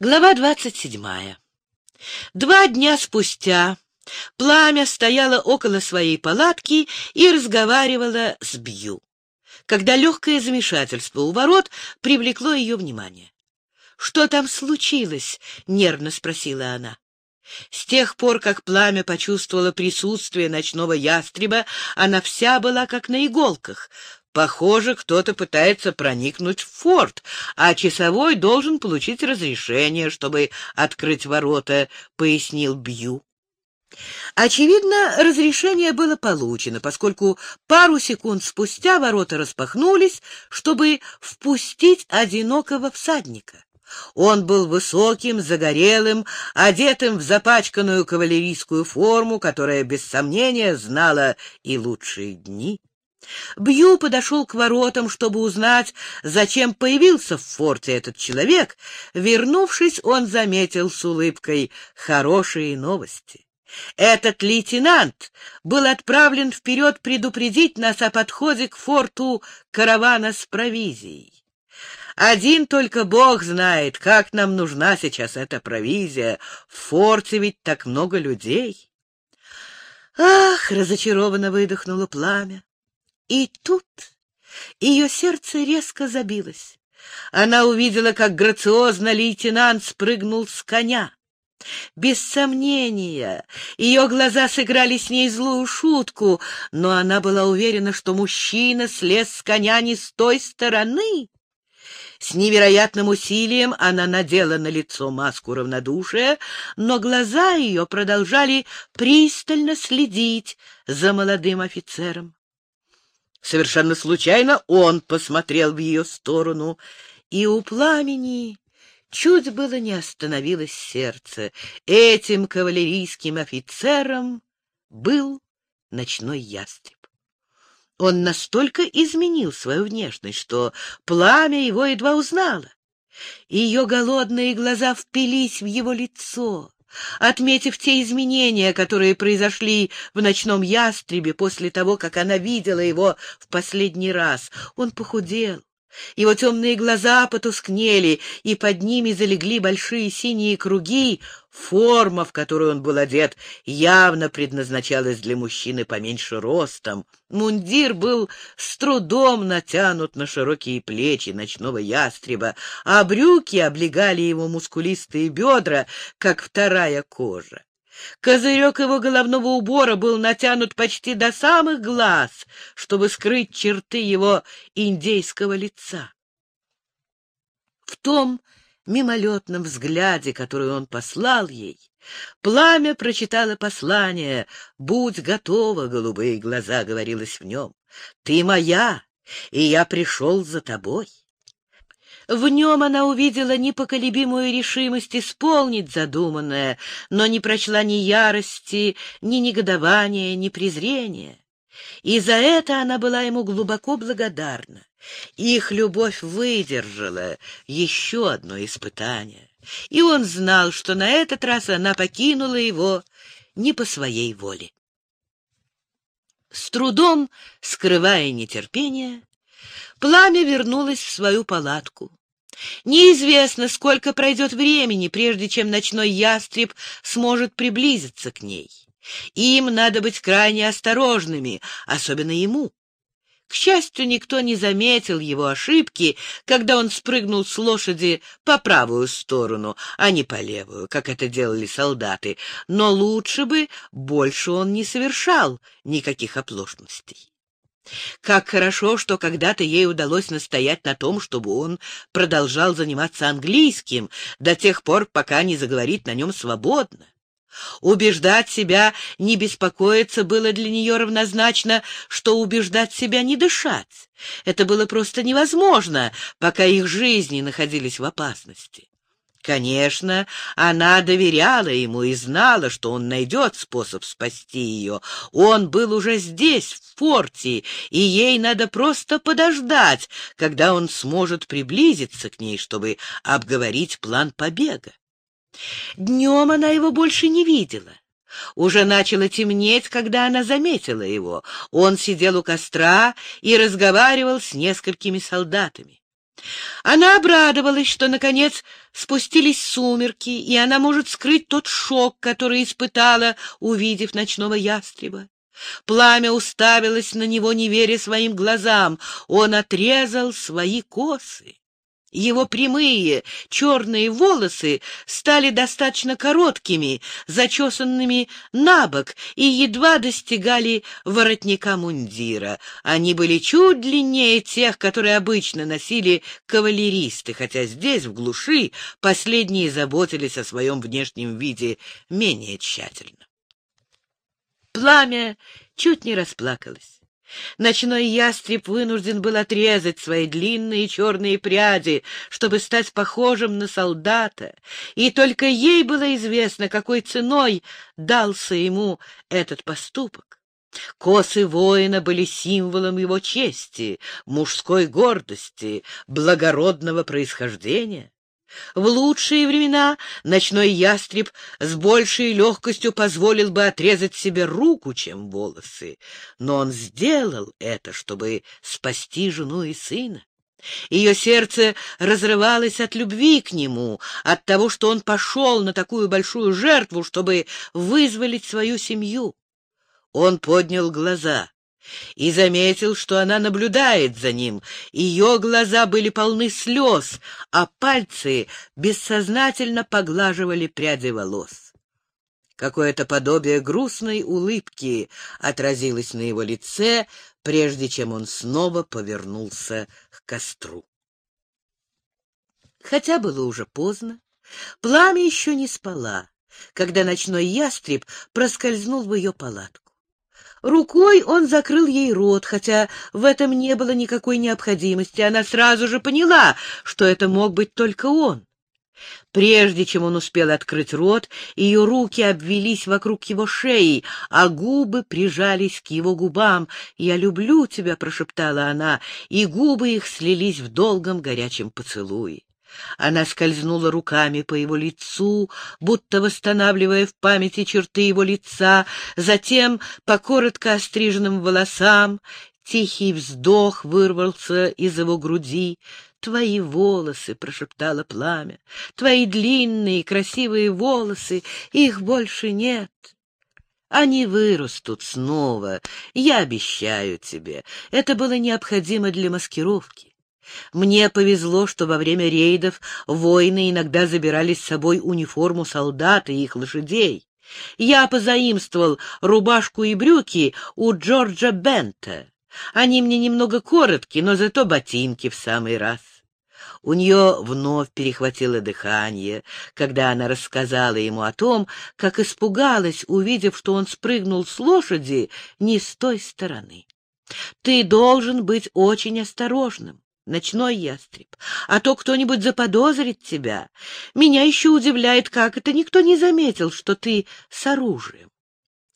Глава двадцать седьмая. Два дня спустя пламя стояло около своей палатки и разговаривало с Бью, когда легкое замешательство у ворот привлекло ее внимание. «Что там случилось?» — нервно спросила она. С тех пор, как пламя почувствовало присутствие ночного ястреба, она вся была как на иголках. Похоже, кто-то пытается проникнуть в форт, а часовой должен получить разрешение, чтобы открыть ворота, — пояснил Бью. Очевидно, разрешение было получено, поскольку пару секунд спустя ворота распахнулись, чтобы впустить одинокого всадника. Он был высоким, загорелым, одетым в запачканную кавалерийскую форму, которая, без сомнения, знала и лучшие дни. Бью подошел к воротам, чтобы узнать, зачем появился в форте этот человек. Вернувшись, он заметил с улыбкой хорошие новости. Этот лейтенант был отправлен вперед предупредить нас о подходе к форту каравана с провизией. Один только Бог знает, как нам нужна сейчас эта провизия. В форте ведь так много людей. Ах, разочарованно выдохнуло пламя. И тут ее сердце резко забилось. Она увидела, как грациозно лейтенант спрыгнул с коня. Без сомнения, ее глаза сыграли с ней злую шутку, но она была уверена, что мужчина слез с коня не с той стороны. С невероятным усилием она надела на лицо маску равнодушия, но глаза ее продолжали пристально следить за молодым офицером. Совершенно случайно он посмотрел в ее сторону, и у пламени чуть было не остановилось сердце. Этим кавалерийским офицером был ночной ястреб. Он настолько изменил свою внешность, что пламя его едва узнало. Ее голодные глаза впились в его лицо. Отметив те изменения, которые произошли в ночном ястребе после того, как она видела его в последний раз, он похудел, его темные глаза потускнели, и под ними залегли большие синие круги. Форма, в которую он был одет, явно предназначалась для мужчины поменьше ростом. Мундир был с трудом натянут на широкие плечи ночного ястреба, а брюки облегали его мускулистые бедра, как вторая кожа. Козырек его головного убора был натянут почти до самых глаз, чтобы скрыть черты его индейского лица. В том мимолетном взгляде, который он послал ей, пламя прочитало послание «Будь готова, голубые глаза», — говорилось в нем. «Ты моя, и я пришел за тобой». В нем она увидела непоколебимую решимость исполнить задуманное, но не прочла ни ярости, ни негодования, ни презрения. И за это она была ему глубоко благодарна. Их любовь выдержала еще одно испытание, и он знал, что на этот раз она покинула его не по своей воле. С трудом, скрывая нетерпение, Пламя вернулось в свою палатку. Неизвестно, сколько пройдет времени, прежде чем ночной ястреб сможет приблизиться к ней. Им надо быть крайне осторожными, особенно ему. К счастью, никто не заметил его ошибки, когда он спрыгнул с лошади по правую сторону, а не по левую, как это делали солдаты, но лучше бы больше он не совершал никаких оплошностей. Как хорошо, что когда-то ей удалось настоять на том, чтобы он продолжал заниматься английским до тех пор, пока не заговорит на нем свободно. Убеждать себя не беспокоиться было для нее равнозначно, что убеждать себя не дышать. Это было просто невозможно, пока их жизни находились в опасности. Конечно, она доверяла ему и знала, что он найдет способ спасти ее. Он был уже здесь, в форте, и ей надо просто подождать, когда он сможет приблизиться к ней, чтобы обговорить план побега. Днем она его больше не видела. Уже начало темнеть, когда она заметила его. Он сидел у костра и разговаривал с несколькими солдатами. Она обрадовалась, что, наконец, спустились сумерки, и она может скрыть тот шок, который испытала, увидев ночного ястреба. Пламя уставилось на него, не веря своим глазам. Он отрезал свои косы. Его прямые черные волосы стали достаточно короткими, зачесанными на бок и едва достигали воротника мундира. Они были чуть длиннее тех, которые обычно носили кавалеристы, хотя здесь, в глуши, последние заботились о своем внешнем виде менее тщательно. Пламя чуть не расплакалось. Ночной ястреб вынужден был отрезать свои длинные черные пряди, чтобы стать похожим на солдата, и только ей было известно, какой ценой дался ему этот поступок. Косы воина были символом его чести, мужской гордости, благородного происхождения. В лучшие времена ночной ястреб с большей легкостью позволил бы отрезать себе руку, чем волосы, но он сделал это, чтобы спасти жену и сына. Ее сердце разрывалось от любви к нему, от того, что он пошел на такую большую жертву, чтобы вызволить свою семью. Он поднял глаза и заметил, что она наблюдает за ним. Ее глаза были полны слез, а пальцы бессознательно поглаживали пряди волос. Какое-то подобие грустной улыбки отразилось на его лице, прежде чем он снова повернулся к костру. Хотя было уже поздно, пламя еще не спала, когда ночной ястреб проскользнул в ее палатку. Рукой он закрыл ей рот, хотя в этом не было никакой необходимости. Она сразу же поняла, что это мог быть только он. Прежде чем он успел открыть рот, ее руки обвелись вокруг его шеи, а губы прижались к его губам. «Я люблю тебя», — прошептала она, и губы их слились в долгом горячем поцелуе. Она скользнула руками по его лицу, будто восстанавливая в памяти черты его лица, затем по коротко остриженным волосам. Тихий вздох вырвался из его груди. «Твои волосы!» — прошептало пламя. «Твои длинные красивые волосы! Их больше нет!» Они вырастут снова, я обещаю тебе. Это было необходимо для маскировки. Мне повезло, что во время рейдов воины иногда забирали с собой униформу солдат и их лошадей. Я позаимствовал рубашку и брюки у Джорджа Бента. Они мне немного короткие, но зато ботинки в самый раз. У нее вновь перехватило дыхание, когда она рассказала ему о том, как испугалась, увидев, что он спрыгнул с лошади не с той стороны. «Ты должен быть очень осторожным ночной ястреб, а то кто-нибудь заподозрит тебя. Меня еще удивляет, как это никто не заметил, что ты с оружием.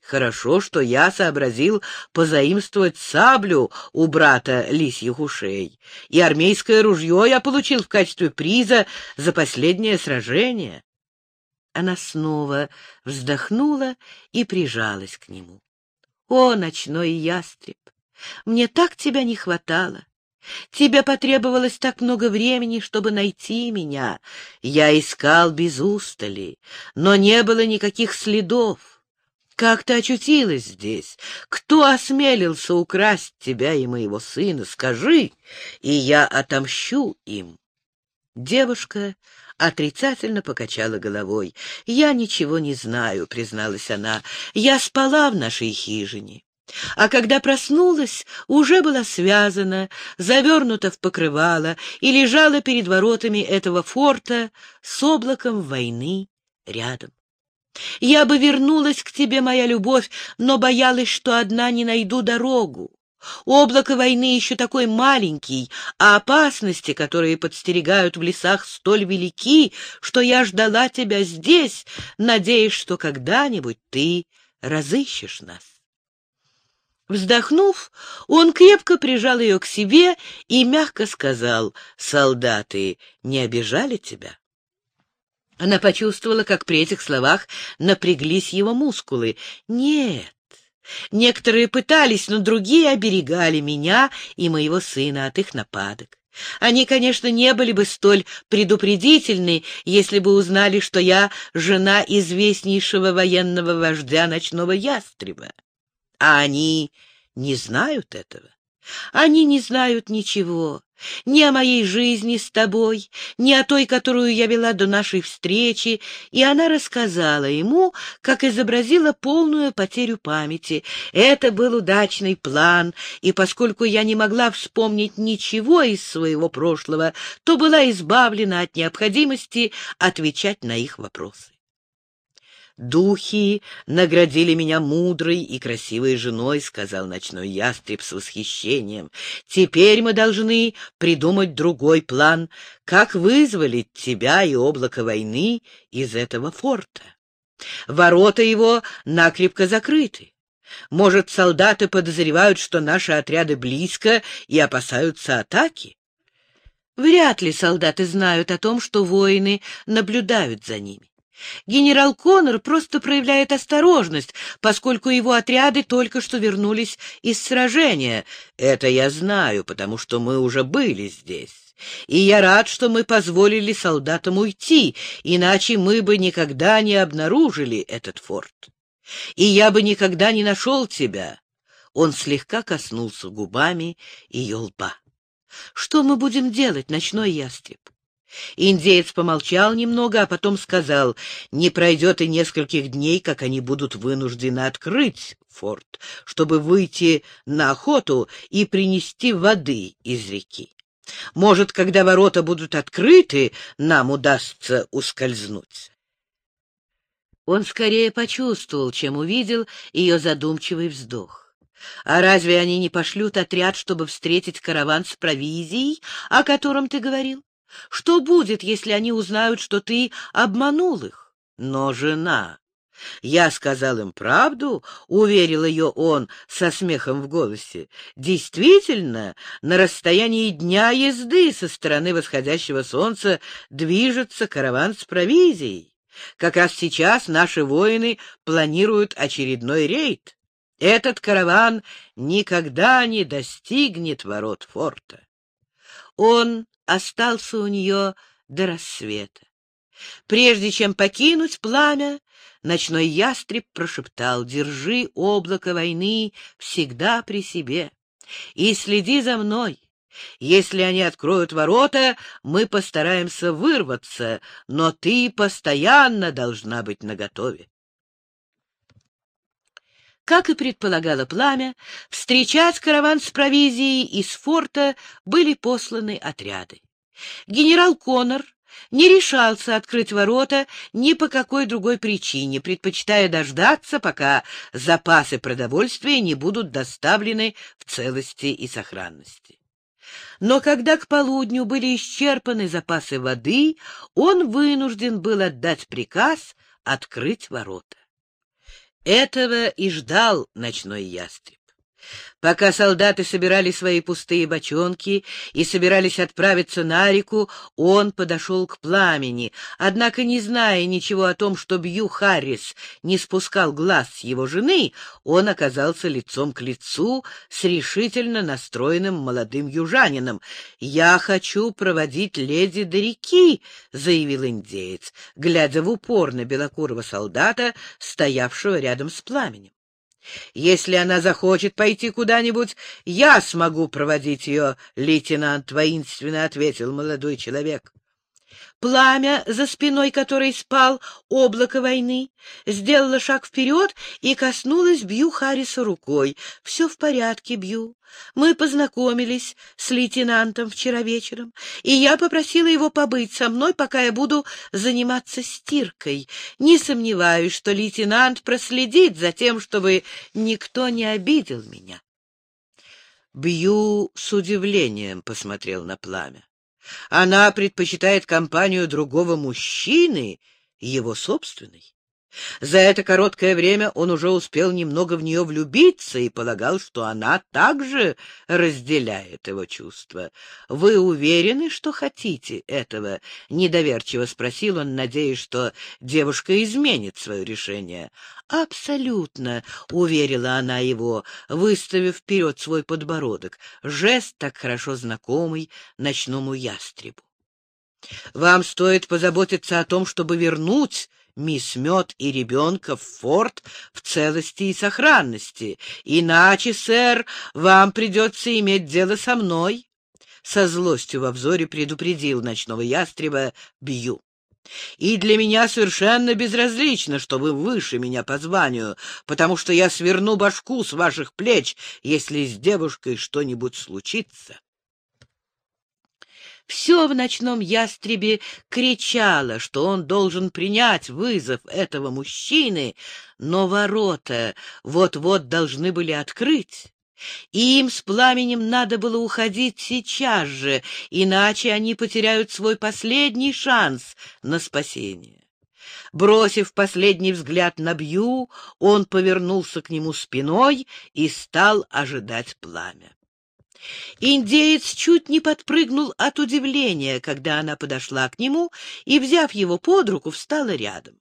Хорошо, что я сообразил позаимствовать саблю у брата лисьих ушей, и армейское ружье я получил в качестве приза за последнее сражение. Она снова вздохнула и прижалась к нему. О, ночной ястреб! Мне так тебя не хватало! Тебе потребовалось так много времени, чтобы найти меня. Я искал без устали, но не было никаких следов. Как ты очутилась здесь? Кто осмелился украсть тебя и моего сына? Скажи, и я отомщу им. Девушка отрицательно покачала головой. «Я ничего не знаю», — призналась она. «Я спала в нашей хижине. А когда проснулась, уже была связана, завернута в покрывало и лежала перед воротами этого форта с облаком войны рядом. Я бы вернулась к тебе, моя любовь, но боялась, что одна не найду дорогу. Облако войны еще такой маленький, а опасности, которые подстерегают в лесах, столь велики, что я ждала тебя здесь, надеясь, что когда-нибудь ты разыщешь нас. Вздохнув, он крепко прижал ее к себе и мягко сказал, «Солдаты не обижали тебя?» Она почувствовала, как при этих словах напряглись его мускулы. «Нет, некоторые пытались, но другие оберегали меня и моего сына от их нападок. Они, конечно, не были бы столь предупредительны, если бы узнали, что я жена известнейшего военного вождя ночного ястреба. А они не знают этого. Они не знают ничего, ни о моей жизни с тобой, ни о той, которую я вела до нашей встречи, и она рассказала ему, как изобразила полную потерю памяти. Это был удачный план, и поскольку я не могла вспомнить ничего из своего прошлого, то была избавлена от необходимости отвечать на их вопросы. «Духи наградили меня мудрой и красивой женой», — сказал ночной ястреб с восхищением. «Теперь мы должны придумать другой план, как вызволить тебя и облако войны из этого форта. Ворота его накрепко закрыты. Может, солдаты подозревают, что наши отряды близко и опасаются атаки? Вряд ли солдаты знают о том, что воины наблюдают за ними. Генерал Коннор просто проявляет осторожность, поскольку его отряды только что вернулись из сражения. Это я знаю, потому что мы уже были здесь. И я рад, что мы позволили солдатам уйти, иначе мы бы никогда не обнаружили этот форт. И я бы никогда не нашел тебя. Он слегка коснулся губами ее лба. Что мы будем делать, ночной ястреб? Индеец помолчал немного, а потом сказал, не пройдет и нескольких дней, как они будут вынуждены открыть форт, чтобы выйти на охоту и принести воды из реки. Может, когда ворота будут открыты, нам удастся ускользнуть. Он скорее почувствовал, чем увидел ее задумчивый вздох. А разве они не пошлют отряд, чтобы встретить караван с провизией, о котором ты говорил? Что будет, если они узнают, что ты обманул их? Но жена... Я сказал им правду, — уверил ее он со смехом в голосе. Действительно, на расстоянии дня езды со стороны восходящего солнца движется караван с провизией. Как раз сейчас наши воины планируют очередной рейд. Этот караван никогда не достигнет ворот форта. Он остался у нее до рассвета. Прежде чем покинуть пламя, ночной ястреб прошептал «Держи облако войны всегда при себе и следи за мной». Если они откроют ворота, мы постараемся вырваться, но ты постоянно должна быть наготове. Как и предполагало пламя, встречать караван с провизией из форта были посланы отряды. Генерал Коннор не решался открыть ворота ни по какой другой причине, предпочитая дождаться, пока запасы продовольствия не будут доставлены в целости и сохранности. Но когда к полудню были исчерпаны запасы воды, он вынужден был отдать приказ открыть ворота. Этого и ждал ночной ястреб. Пока солдаты собирали свои пустые бочонки и собирались отправиться на реку, он подошел к пламени, однако, не зная ничего о том, что Бью Харрис не спускал глаз с его жены, он оказался лицом к лицу с решительно настроенным молодым южанином. «Я хочу проводить леди до реки», — заявил индеец, глядя в упор на белокурого солдата, стоявшего рядом с пламенем. Если она захочет пойти куда-нибудь, я смогу проводить ее, — лейтенант воинственно ответил молодой человек. Пламя, за спиной которой спал облако войны, сделало шаг вперед и коснулось Бью Харриса рукой. — Все в порядке, Бью. Мы познакомились с лейтенантом вчера вечером, и я попросила его побыть со мной, пока я буду заниматься стиркой. Не сомневаюсь, что лейтенант проследит за тем, чтобы никто не обидел меня. Бью с удивлением посмотрел на пламя. Она предпочитает компанию другого мужчины, его собственной. За это короткое время он уже успел немного в нее влюбиться и полагал, что она также разделяет его чувства. «Вы уверены, что хотите этого?» — недоверчиво спросил он, надеясь, что девушка изменит свое решение. «Абсолютно», — уверила она его, выставив вперед свой подбородок, жест так хорошо знакомый ночному ястребу. «Вам стоит позаботиться о том, чтобы вернуть мисс Мед и ребенка в форт в целости и сохранности. Иначе, сэр, вам придется иметь дело со мной. Со злостью во взоре предупредил ночного ястреба Бью. И для меня совершенно безразлично, что вы выше меня по званию, потому что я сверну башку с ваших плеч, если с девушкой что-нибудь случится. Все в ночном ястребе кричало, что он должен принять вызов этого мужчины, но ворота вот-вот должны были открыть. И им с пламенем надо было уходить сейчас же, иначе они потеряют свой последний шанс на спасение. Бросив последний взгляд на Бью, он повернулся к нему спиной и стал ожидать пламя. Индеец чуть не подпрыгнул от удивления, когда она подошла к нему и, взяв его под руку, встала рядом.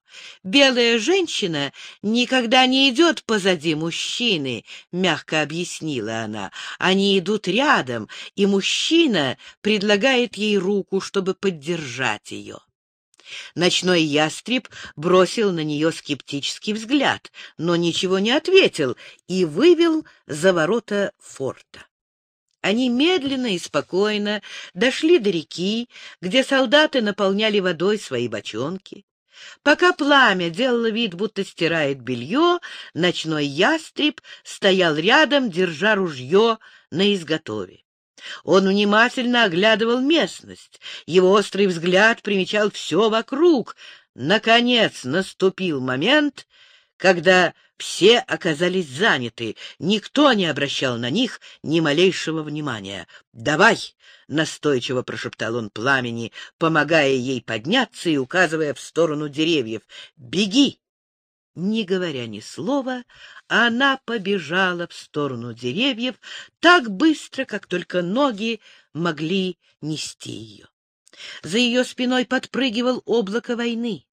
«Белая женщина никогда не идет позади мужчины», — мягко объяснила она. «Они идут рядом, и мужчина предлагает ей руку, чтобы поддержать ее». Ночной ястреб бросил на нее скептический взгляд, но ничего не ответил и вывел за ворота форта. Они медленно и спокойно дошли до реки, где солдаты наполняли водой свои бочонки. Пока пламя делало вид, будто стирает белье, ночной ястреб стоял рядом, держа ружье на изготове. Он внимательно оглядывал местность, его острый взгляд примечал все вокруг. Наконец наступил момент, когда все оказались заняты, никто не обращал на них ни малейшего внимания. «Давай!» — настойчиво прошептал он пламени, помогая ей подняться и указывая в сторону деревьев. «Беги!» Не говоря ни слова, она побежала в сторону деревьев так быстро, как только ноги могли нести ее. За ее спиной подпрыгивал облако войны.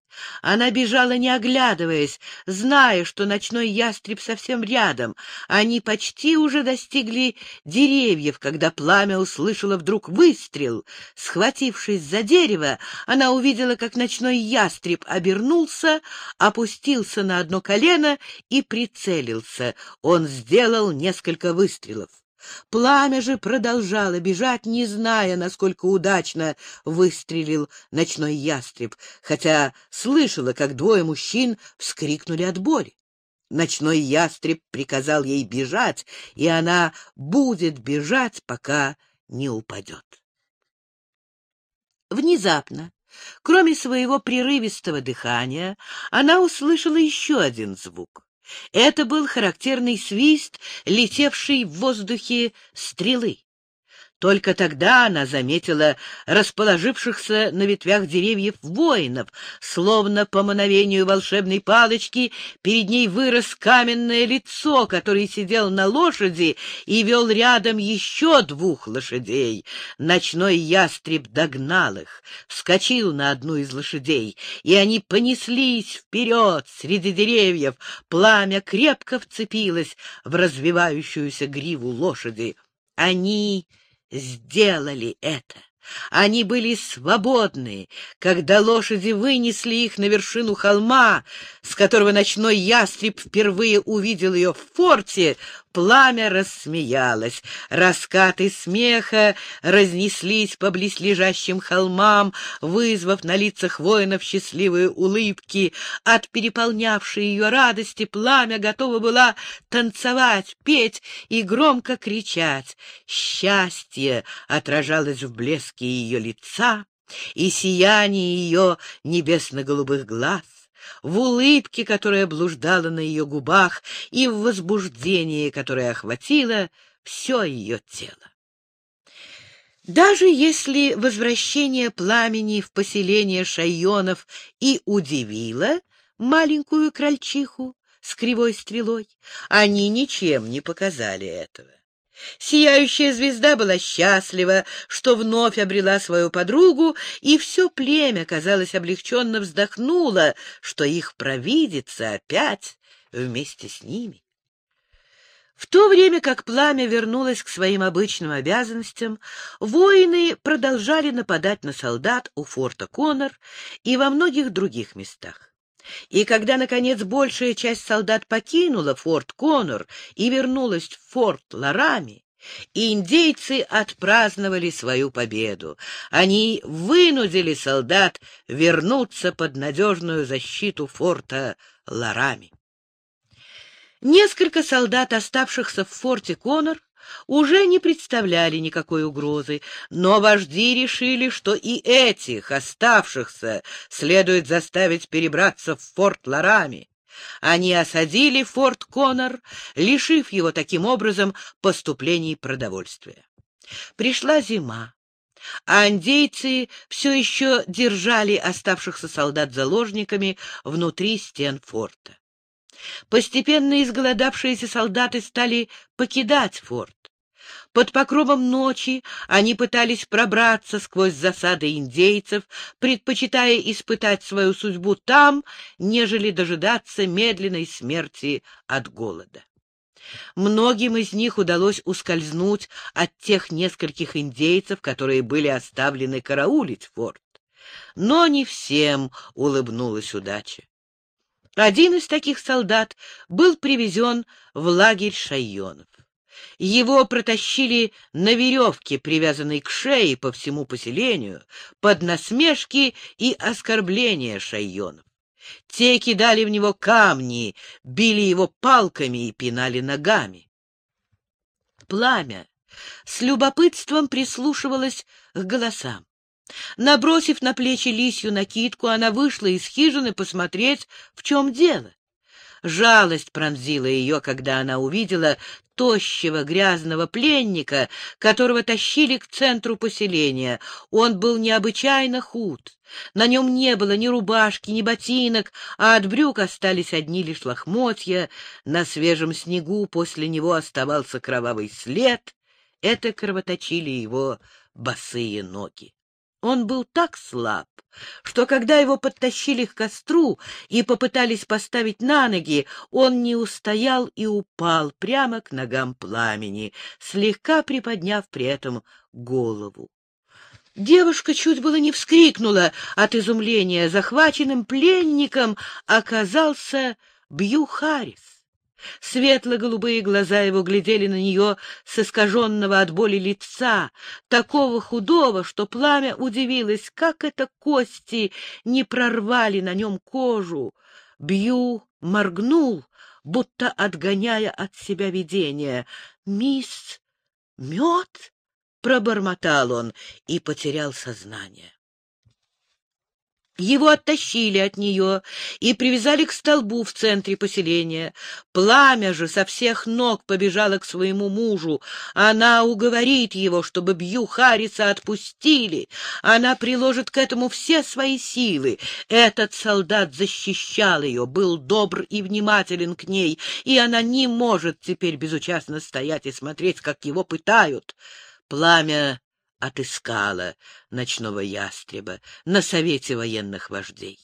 Она бежала, не оглядываясь, зная, что ночной ястреб совсем рядом. Они почти уже достигли деревьев, когда пламя услышало вдруг выстрел. Схватившись за дерево, она увидела, как ночной ястреб обернулся, опустился на одно колено и прицелился. Он сделал несколько выстрелов. Пламя же продолжало бежать, не зная, насколько удачно выстрелил ночной ястреб, хотя слышала, как двое мужчин вскрикнули от боли. Ночной ястреб приказал ей бежать, и она будет бежать, пока не упадет. Внезапно, кроме своего прерывистого дыхания, она услышала еще один звук. Это был характерный свист, летевший в воздухе стрелы. Только тогда она заметила расположившихся на ветвях деревьев воинов. Словно по мановению волшебной палочки перед ней вырос каменное лицо, который сидел на лошади и вел рядом еще двух лошадей. Ночной ястреб догнал их, вскочил на одну из лошадей, и они понеслись вперед среди деревьев. Пламя крепко вцепилось в развивающуюся гриву лошади. Они сделали это. Они были свободны, когда лошади вынесли их на вершину холма, с которого ночной ястреб впервые увидел ее в форте, пламя рассмеялось. Раскаты смеха разнеслись по близлежащим холмам, вызвав на лицах воинов счастливые улыбки. От переполнявшей ее радости пламя готово было танцевать, петь и громко кричать. Счастье отражалось в блеске ее лица и сиянии ее небесно-голубых глаз в улыбке, которая блуждала на ее губах, и в возбуждении, которое охватило все ее тело. Даже если возвращение пламени в поселение шайонов и удивило маленькую крольчиху с кривой стрелой. Они ничем не показали этого. Сияющая звезда была счастлива, что вновь обрела свою подругу, и все племя, казалось, облегченно вздохнуло, что их провидится опять вместе с ними. В то время как пламя вернулось к своим обычным обязанностям, воины продолжали нападать на солдат у форта Коннор и во многих других местах. И когда, наконец, большая часть солдат покинула форт Коннор и вернулась в форт Ларами, индейцы отпраздновали свою победу. Они вынудили солдат вернуться под надежную защиту форта Ларами. Несколько солдат, оставшихся в форте Конор, уже не представляли никакой угрозы, но вожди решили, что и этих, оставшихся, следует заставить перебраться в форт Ларами. Они осадили форт Конор, лишив его таким образом поступлений продовольствия. Пришла зима, а индейцы все еще держали оставшихся солдат заложниками внутри стен форта. Постепенно изголодавшиеся солдаты стали покидать форт. Под покровом ночи они пытались пробраться сквозь засады индейцев, предпочитая испытать свою судьбу там, нежели дожидаться медленной смерти от голода. Многим из них удалось ускользнуть от тех нескольких индейцев, которые были оставлены караулить форт. Но не всем улыбнулась удача. Один из таких солдат был привезен в лагерь шайонов. Его протащили на веревке, привязанной к шее по всему поселению, под насмешки и оскорбления шайонов. Те кидали в него камни, били его палками и пинали ногами. Пламя с любопытством прислушивалось к голосам. Набросив на плечи лисью накидку, она вышла из хижины посмотреть, в чем дело. Жалость пронзила ее, когда она увидела тощего грязного пленника, которого тащили к центру поселения. Он был необычайно худ. На нем не было ни рубашки, ни ботинок, а от брюк остались одни лишь лохмотья. На свежем снегу после него оставался кровавый след. Это кровоточили его босые ноги. Он был так слаб, что когда его подтащили к костру и попытались поставить на ноги, он не устоял и упал прямо к ногам пламени, слегка приподняв при этом голову. Девушка чуть было не вскрикнула от изумления. Захваченным пленником оказался Бью Харрис. Светло-голубые глаза его глядели на нее с искаженного от боли лица, такого худого, что пламя удивилось, как это кости не прорвали на нем кожу. Бью моргнул, будто отгоняя от себя видение. «Мисс Мед?» — пробормотал он и потерял сознание. Его оттащили от нее и привязали к столбу в центре поселения. Пламя же со всех ног побежало к своему мужу. Она уговорит его, чтобы Бью Харриса отпустили. Она приложит к этому все свои силы. Этот солдат защищал ее, был добр и внимателен к ней, и она не может теперь безучастно стоять и смотреть, как его пытают. Пламя отыскала ночного ястреба на совете военных вождей.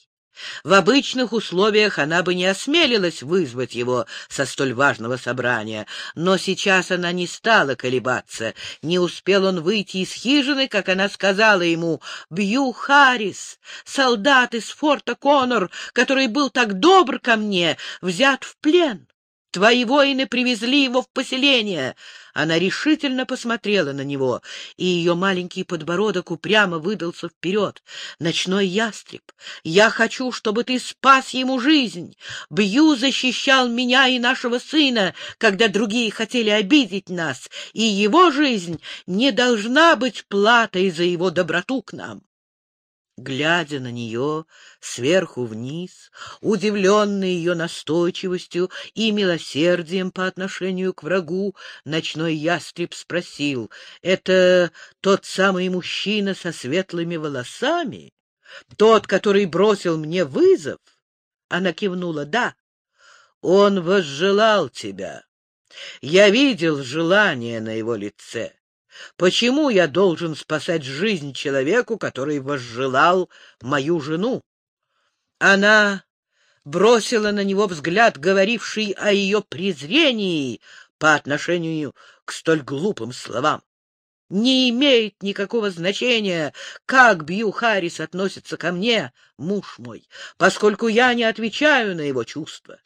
В обычных условиях она бы не осмелилась вызвать его со столь важного собрания, но сейчас она не стала колебаться. Не успел он выйти из хижины, как она сказала ему, «Бью Харрис, солдат из форта Конор, который был так добр ко мне, взят в плен. Твои воины привезли его в поселение. Она решительно посмотрела на него, и ее маленький подбородок упрямо выдался вперед. Ночной ястреб, я хочу, чтобы ты спас ему жизнь. Бью защищал меня и нашего сына, когда другие хотели обидеть нас, и его жизнь не должна быть платой за его доброту к нам глядя на нее сверху вниз, удивленный ее настойчивостью и милосердием по отношению к врагу, ночной ястреб спросил, «Это тот самый мужчина со светлыми волосами? Тот, который бросил мне вызов?» Она кивнула. «Да, он возжелал тебя. Я видел желание на его лице. Почему я должен спасать жизнь человеку, который возжелал мою жену? Она бросила на него взгляд, говоривший о ее презрении по отношению к столь глупым словам. Не имеет никакого значения, как Бью Харрис относится ко мне, муж мой, поскольку я не отвечаю на его чувства.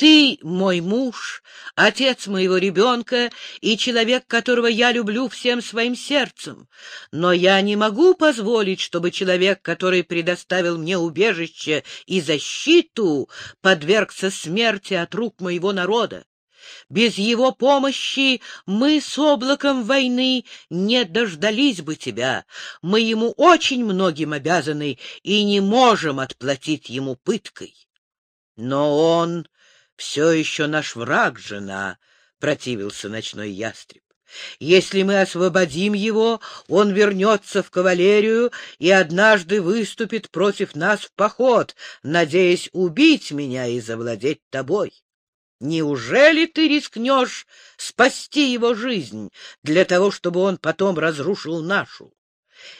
Ты мой муж, отец моего ребенка и человек, которого я люблю всем своим сердцем. Но я не могу позволить, чтобы человек, который предоставил мне убежище и защиту, подвергся смерти от рук моего народа. Без его помощи мы с облаком войны не дождались бы тебя. Мы ему очень многим обязаны и не можем отплатить ему пыткой. Но он все еще наш враг, жена, — противился ночной ястреб. Если мы освободим его, он вернется в кавалерию и однажды выступит против нас в поход, надеясь убить меня и завладеть тобой. Неужели ты рискнешь спасти его жизнь для того, чтобы он потом разрушил нашу?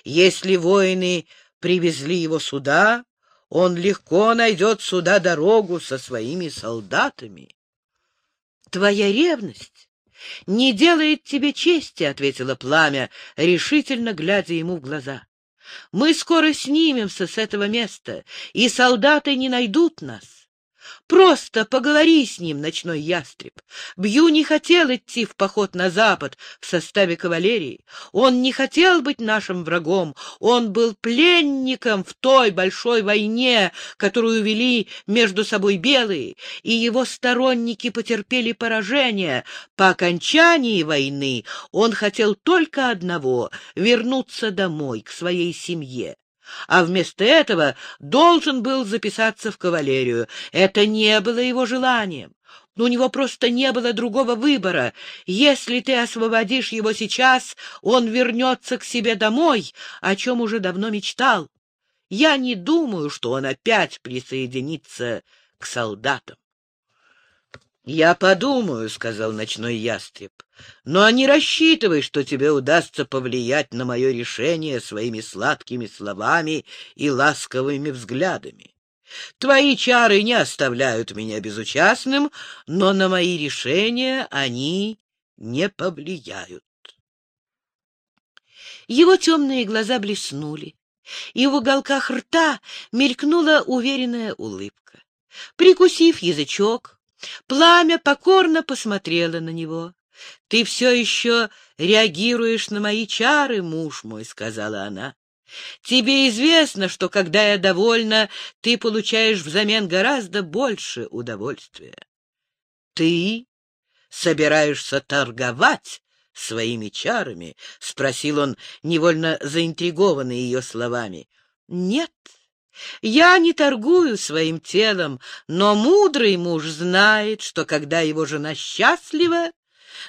Если воины привезли его сюда, он легко найдет сюда дорогу со своими солдатами. — Твоя ревность не делает тебе чести, — ответила пламя, решительно глядя ему в глаза. — Мы скоро снимемся с этого места, и солдаты не найдут нас. Просто поговори с ним, ночной ястреб. Бью не хотел идти в поход на запад в составе кавалерии. Он не хотел быть нашим врагом. Он был пленником в той большой войне, которую вели между собой белые, и его сторонники потерпели поражение. По окончании войны он хотел только одного — вернуться домой, к своей семье а вместо этого должен был записаться в кавалерию. Это не было его желанием. У него просто не было другого выбора. Если ты освободишь его сейчас, он вернется к себе домой, о чем уже давно мечтал. Я не думаю, что он опять присоединится к солдатам. «Я подумаю», — сказал ночной ястреб, — «но не рассчитывай, что тебе удастся повлиять на мое решение своими сладкими словами и ласковыми взглядами. Твои чары не оставляют меня безучастным, но на мои решения они не повлияют». Его темные глаза блеснули, и в уголках рта мелькнула уверенная улыбка. Прикусив язычок, Пламя покорно посмотрело на него. — Ты все еще реагируешь на мои чары, муж мой, — сказала она. — Тебе известно, что, когда я довольна, ты получаешь взамен гораздо больше удовольствия. — Ты собираешься торговать своими чарами? — спросил он, невольно заинтригованный ее словами. — Нет, я не торгую своим телом, но мудрый муж знает, что когда его жена счастлива,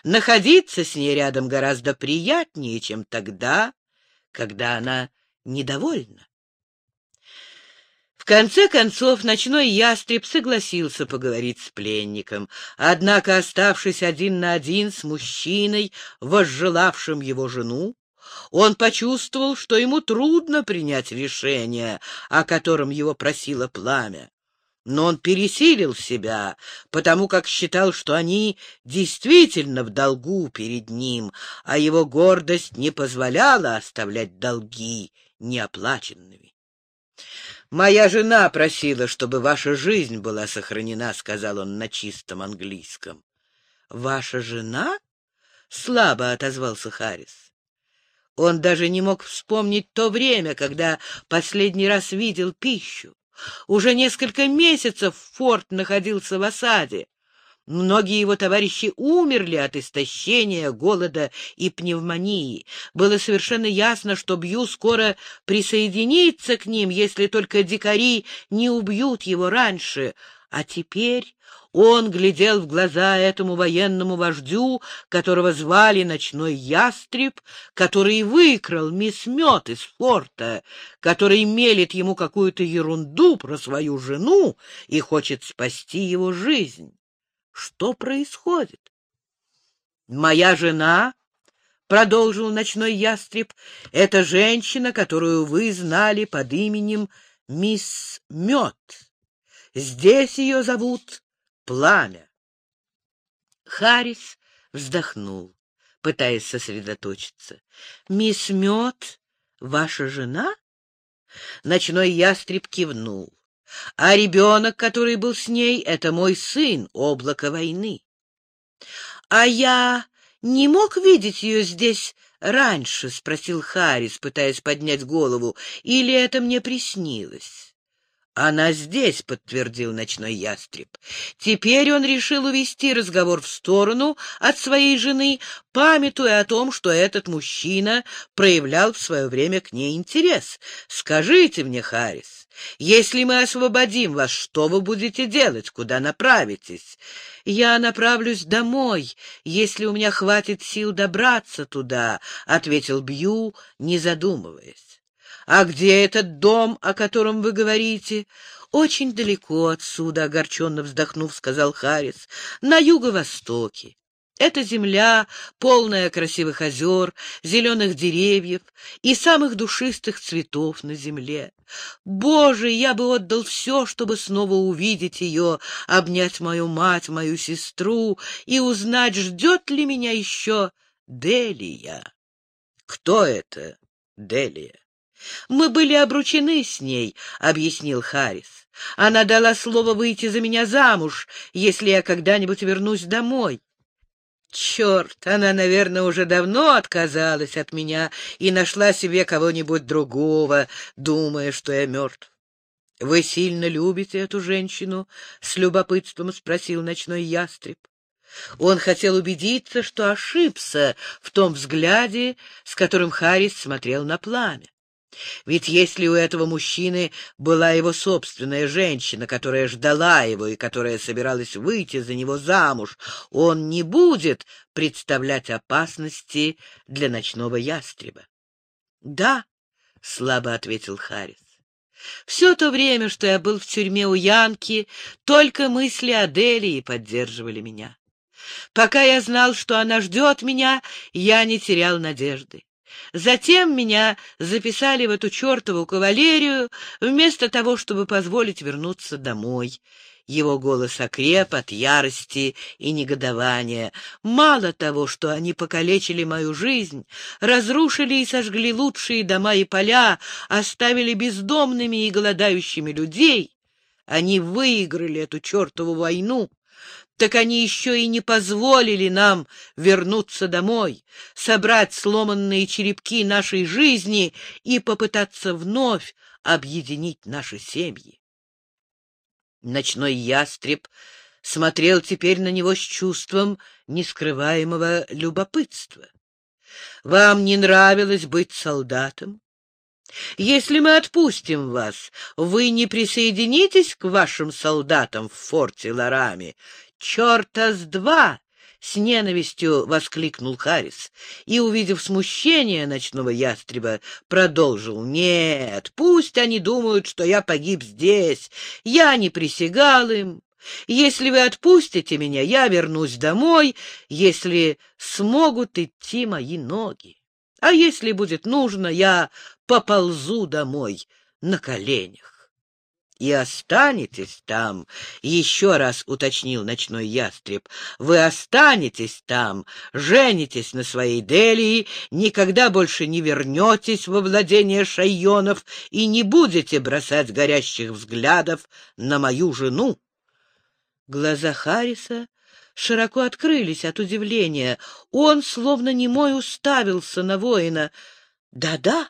находиться с ней рядом гораздо приятнее, чем тогда, когда она недовольна. В конце концов, ночной ястреб согласился поговорить с пленником, однако, оставшись один на один с мужчиной, возжелавшим его жену, он почувствовал, что ему трудно принять решение, о котором его просило пламя. Но он пересилил себя, потому как считал, что они действительно в долгу перед ним, а его гордость не позволяла оставлять долги неоплаченными. «Моя жена просила, чтобы ваша жизнь была сохранена», — сказал он на чистом английском. «Ваша жена?» — слабо отозвался Харрис. Он даже не мог вспомнить то время, когда последний раз видел пищу. Уже несколько месяцев форт находился в осаде. Многие его товарищи умерли от истощения, голода и пневмонии. Было совершенно ясно, что Бью скоро присоединится к ним, если только дикари не убьют его раньше, А теперь он глядел в глаза этому военному вождю, которого звали Ночной Ястреб, который выкрал мисс Мед из форта, который мелет ему какую-то ерунду про свою жену и хочет спасти его жизнь. Что происходит? Моя жена, — продолжил Ночной Ястреб, — это женщина, которую вы знали под именем мисс Мед. Здесь ее зовут Пламя. Харрис вздохнул, пытаясь сосредоточиться. — Мисс Мед, ваша жена? Ночной ястреб кивнул. — А ребенок, который был с ней, — это мой сын, облако войны. — А я не мог видеть ее здесь раньше? — спросил Харрис, пытаясь поднять голову. — Или это мне приснилось? «Она здесь», — подтвердил ночной ястреб. Теперь он решил увести разговор в сторону от своей жены, памятуя о том, что этот мужчина проявлял в свое время к ней интерес. «Скажите мне, Харрис, если мы освободим вас, что вы будете делать, куда направитесь?» «Я направлюсь домой, если у меня хватит сил добраться туда», — ответил Бью, не задумываясь. «А где этот дом, о котором вы говорите?» «Очень далеко отсюда», — огорченно вздохнув, сказал Харрис, — «на юго-востоке. Это земля, полная красивых озер, зеленых деревьев и самых душистых цветов на земле. Боже, я бы отдал все, чтобы снова увидеть ее, обнять мою мать, мою сестру и узнать, ждет ли меня еще Делия. Кто это, Делия? «Мы были обручены с ней», — объяснил Харрис. «Она дала слово выйти за меня замуж, если я когда-нибудь вернусь домой». Черт, она, наверное, уже давно отказалась от меня и нашла себе кого-нибудь другого, думая, что я мертв. — Вы сильно любите эту женщину? — с любопытством спросил ночной ястреб. Он хотел убедиться, что ошибся в том взгляде, с которым Харрис смотрел на пламя. Ведь если у этого мужчины была его собственная женщина, которая ждала его и которая собиралась выйти за него замуж, он не будет представлять опасности для ночного ястреба. — Да, — слабо ответил Харрис. Все то время, что я был в тюрьме у Янки, только мысли о Делии поддерживали меня. Пока я знал, что она ждет меня, я не терял надежды. Затем меня записали в эту чертову кавалерию, вместо того, чтобы позволить вернуться домой. Его голос окреп от ярости и негодования. Мало того, что они покалечили мою жизнь, разрушили и сожгли лучшие дома и поля, оставили бездомными и голодающими людей, они выиграли эту чертову войну, так они еще и не позволили нам вернуться домой, собрать сломанные черепки нашей жизни и попытаться вновь объединить наши семьи. Ночной ястреб смотрел теперь на него с чувством нескрываемого любопытства. «Вам не нравилось быть солдатом? Если мы отпустим вас, вы не присоединитесь к вашим солдатам в форте Ларами? Черта с два!» — с ненавистью воскликнул Харрис и, увидев смущение ночного ястреба, продолжил. «Нет, пусть они думают, что я погиб здесь. Я не присягал им. Если вы отпустите меня, я вернусь домой, если смогут идти мои ноги. А если будет нужно, я поползу домой на коленях и останетесь там, — еще раз уточнил ночной ястреб. — Вы останетесь там, женитесь на своей Делии, никогда больше не вернетесь во владение шайонов и не будете бросать горящих взглядов на мою жену. Глаза Хариса широко открылись от удивления. Он, словно немой, уставился на воина. «Да-да!»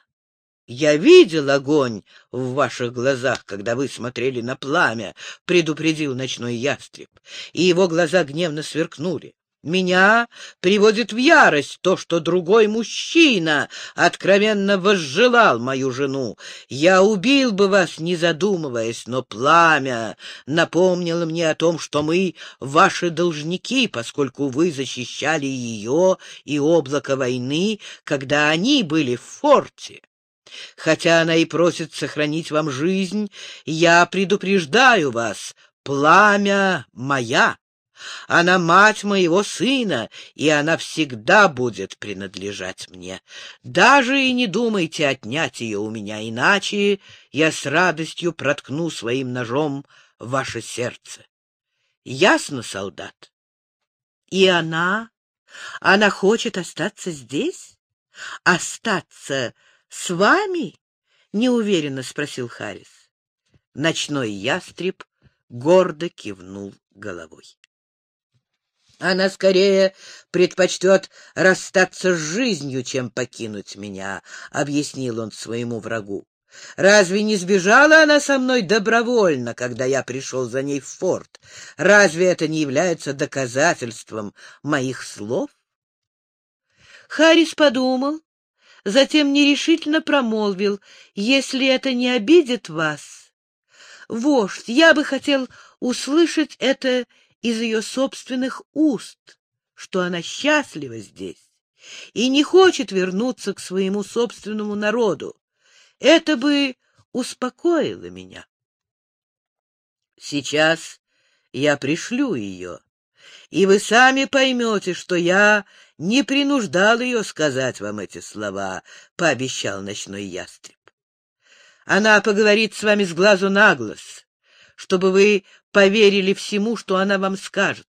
«Я видел огонь в ваших глазах, когда вы смотрели на пламя», — предупредил ночной ястреб, и его глаза гневно сверкнули. Меня приводит в ярость то, что другой мужчина откровенно возжелал мою жену. Я убил бы вас, не задумываясь, но пламя напомнило мне о том, что мы ваши должники, поскольку вы защищали ее и облако войны, когда они были в форте. Хотя она и просит сохранить вам жизнь, я предупреждаю вас, пламя моя. Она мать моего сына, и она всегда будет принадлежать мне. Даже и не думайте отнять ее у меня, иначе я с радостью проткну своим ножом ваше сердце. Ясно, солдат? И она? Она хочет остаться здесь? Остаться с вами? Неуверенно спросил Харрис. Ночной ястреб гордо кивнул головой. Она скорее предпочтет расстаться с жизнью, чем покинуть меня, — объяснил он своему врагу. Разве не сбежала она со мной добровольно, когда я пришел за ней в форт? Разве это не является доказательством моих слов? Харрис подумал, затем нерешительно промолвил, если это не обидит вас. Вождь, я бы хотел услышать это из ее собственных уст, что она счастлива здесь и не хочет вернуться к своему собственному народу. Это бы успокоило меня. Сейчас я пришлю ее, и вы сами поймете, что я не принуждал ее сказать вам эти слова, — пообещал ночной ястреб. Она поговорит с вами с глазу на глаз, чтобы вы поверили всему, что она вам скажет.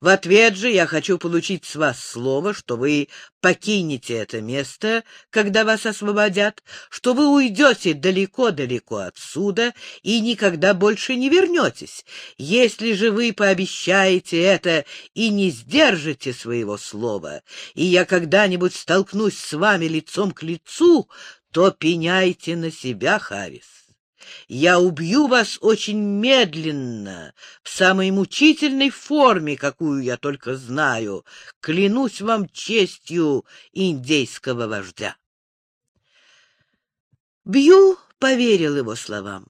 В ответ же я хочу получить с вас слово, что вы покинете это место, когда вас освободят, что вы уйдете далеко-далеко отсюда и никогда больше не вернетесь. Если же вы пообещаете это и не сдержите своего слова, и я когда-нибудь столкнусь с вами лицом к лицу, то пеняйте на себя, Харрис. Я убью вас очень медленно, в самой мучительной форме, какую я только знаю. Клянусь вам честью индейского вождя. Бью поверил его словам.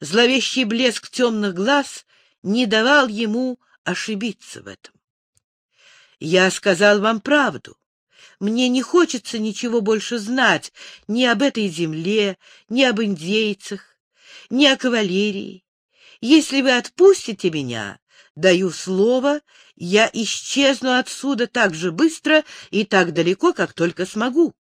Зловещий блеск темных глаз не давал ему ошибиться в этом. Я сказал вам правду. Мне не хочется ничего больше знать ни об этой земле, ни об индейцах, ни о кавалерии. Если вы отпустите меня, даю слово, я исчезну отсюда так же быстро и так далеко, как только смогу.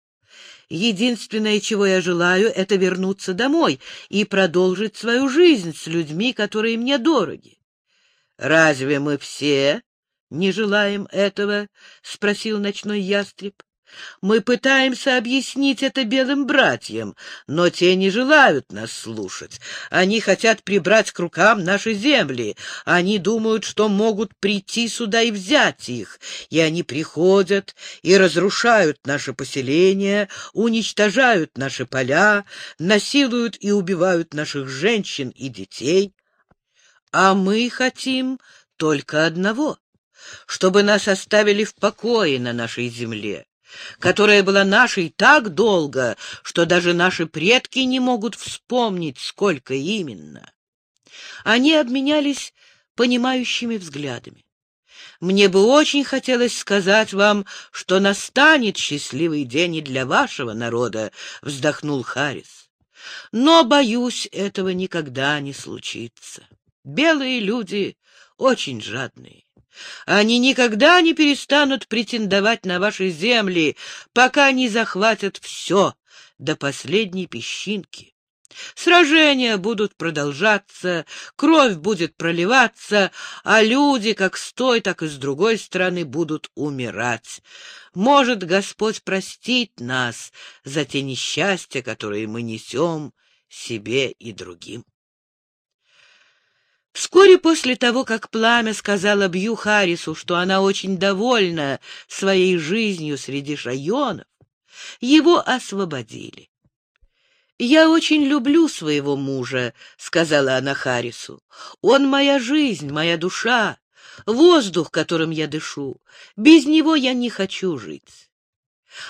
Единственное, чего я желаю, это вернуться домой и продолжить свою жизнь с людьми, которые мне дороги. Разве мы все «Не желаем этого?» — спросил ночной ястреб. «Мы пытаемся объяснить это белым братьям, но те не желают нас слушать. Они хотят прибрать к рукам наши земли. Они думают, что могут прийти сюда и взять их. И они приходят и разрушают наши поселения, уничтожают наши поля, насилуют и убивают наших женщин и детей. А мы хотим только одного — чтобы нас оставили в покое на нашей земле, которая была нашей так долго, что даже наши предки не могут вспомнить, сколько именно. Они обменялись понимающими взглядами. Мне бы очень хотелось сказать вам, что настанет счастливый день и для вашего народа, — вздохнул Харрис. Но, боюсь, этого никогда не случится. Белые люди очень жадные. Они никогда не перестанут претендовать на ваши земли, пока не захватят все до последней песчинки. Сражения будут продолжаться, кровь будет проливаться, а люди как с той, так и с другой стороны будут умирать. Может, Господь простит нас за те несчастья, которые мы несем себе и другим. Вскоре после того, как пламя сказала Бью Харрису, что она очень довольна своей жизнью среди шайонов, его освободили. «Я очень люблю своего мужа», — сказала она Харрису. «Он моя жизнь, моя душа. воздух, которым я дышу. Без него я не хочу жить.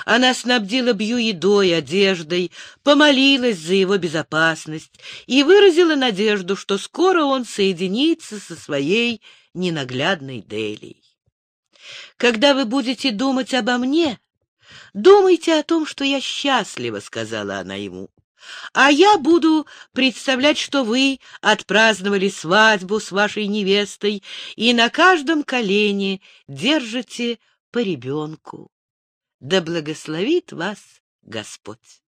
Она снабдила Бью едой, одеждой, помолилась за его безопасность и выразила надежду, что скоро он соединится со своей ненаглядной Делией. «Когда вы будете думать обо мне, думайте о том, что я счастлива», — сказала она ему. «А я буду представлять, что вы отпраздновали свадьбу с вашей невестой и на каждом колене держите по ребенку. Да благословит вас Господь!